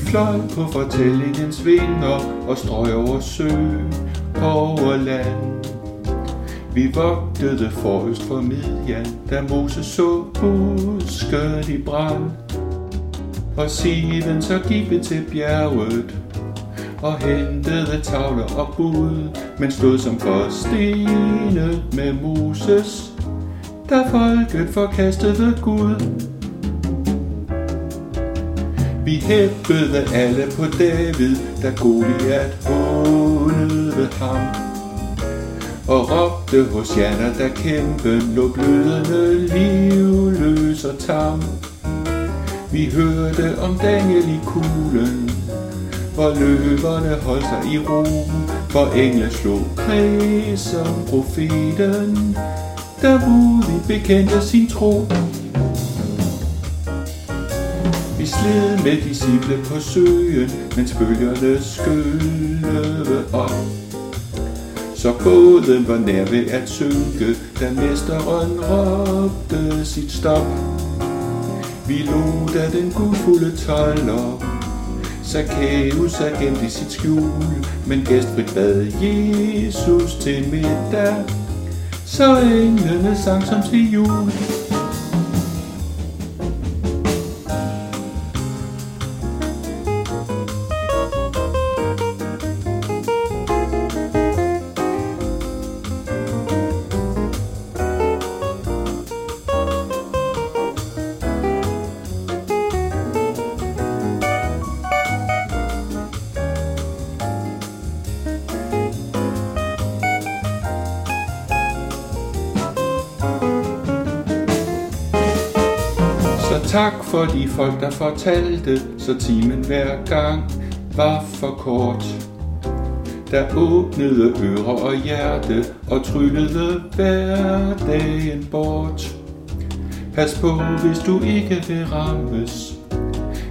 fløj på fortællingens vinger og strøg over sø, over land. Vi vogtede forrest for Midjan, da Moses så busket i brand. Og siden så gik vi til bjerget og hentede tavler og bud, men stod som forstenet med Moses, da folket forkastede Gud. Vi hæppede alle på David, da Goliath hånede ham. Og råbte hos Janna, da kæmpen lå blødende, livløs og tam. Vi hørte om Daniel i kuglen, hvor løverne holdt sig i ro, for engle slog kreds som profeten, der vi bekendte sin tro. Sled med disciple på søen, mens bølgerne skyllede op. Så båden var nær ved at synke, da mesteren råbte sit stop. Vi lod af den gudfulde toller, Zacchaeus er gemt i sit skjul, men gæstfrit bad Jesus til middag, så englene sang som til jul. Tak for de folk, der fortalte, så timen hver gang var for kort. Der åbnede ører og hjerte og tryllede hverdagen bort. Pas på, hvis du ikke vil rammes.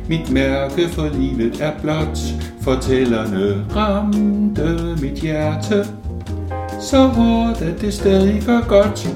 Mit mærke for livet er blot, fortællerne ramte mit hjerte. Så hårdt, at det stadig gør godt.